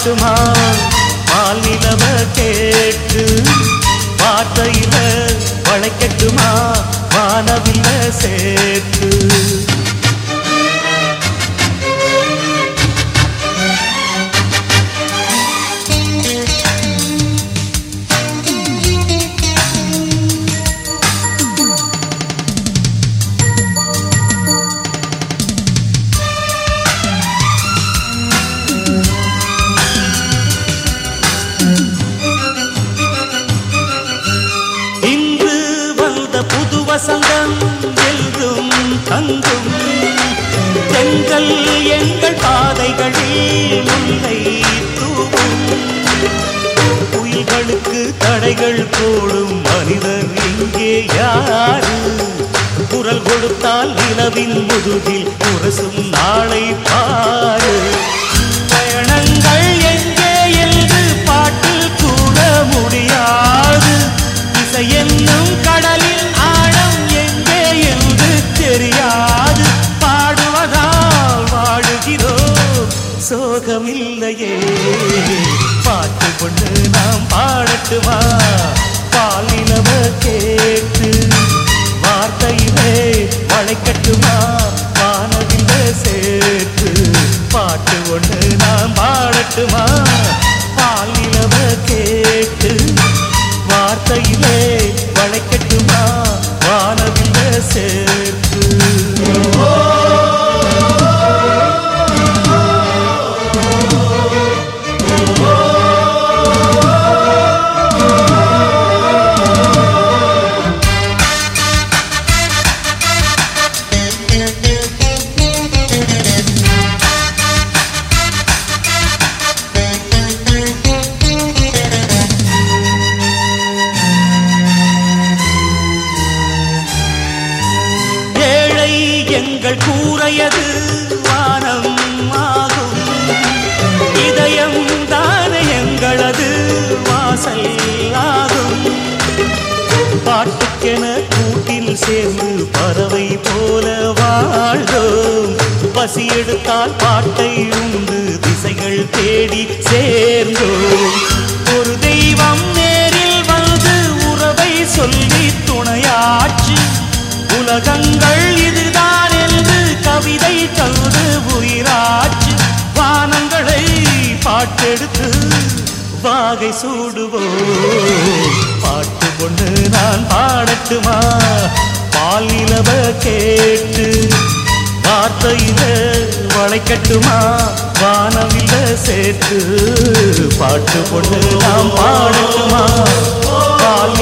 பாடட்டுமா பால் நிலவ கேட்டு வார்த்தையில வளைக்கட்டுமா? வானவில்ல சே வசந்தம் எல்லும் தங்கும். தெங்கள் எங்கள் பாதைகளில் முல்லை தூவும். புயல்களுக்கு தடைகள் போடும் மனிதர் இங்கே யாரு? குரல் கொடுத்தால் நிலவின் முதுகில் முரசும் நாளை பா சோகமில்லையே பாட்டு கொண்டு நாம் பாடட்டுமா? பால் கேட்டு வார்த்தையிலே வளைக்கட்டுமா? வானவில்ல சேர்த்து பாட்டு கொண்டு நாம் பாடட்டுமா? பால் கேட்டு வார்த்தையிலே எங்கள் கூறையது வானம் ஆகும். இதயம் தானே எங்களது வாசல் ஆகும். பாட்டுக்கென கூட்டில் சேர்ந்து பறவை போல வாழ்ந்தோம். பசி எடுத்தால் பாட்டை உண்டு திசைகள் தேடி சேர்ந்தோம். ஒரு தெய்வம் நேரில் வந்து உறவை சொல்லி துணையாட்சி. உலகங்கள் இது கவிதை தந்து உயிராச்சு வானங்களை பாட்டெடுத்து வாகை சூடுவோம் பாட்டு கொண்டு நான் பாடட்டுமா? பால் நிலவ கேட்டு வார்த்தையில வளைக்கட்டுமா? வானவில சேர்த்து பாட்டு கொண்டு நாம் பாடட்டுமா? பால்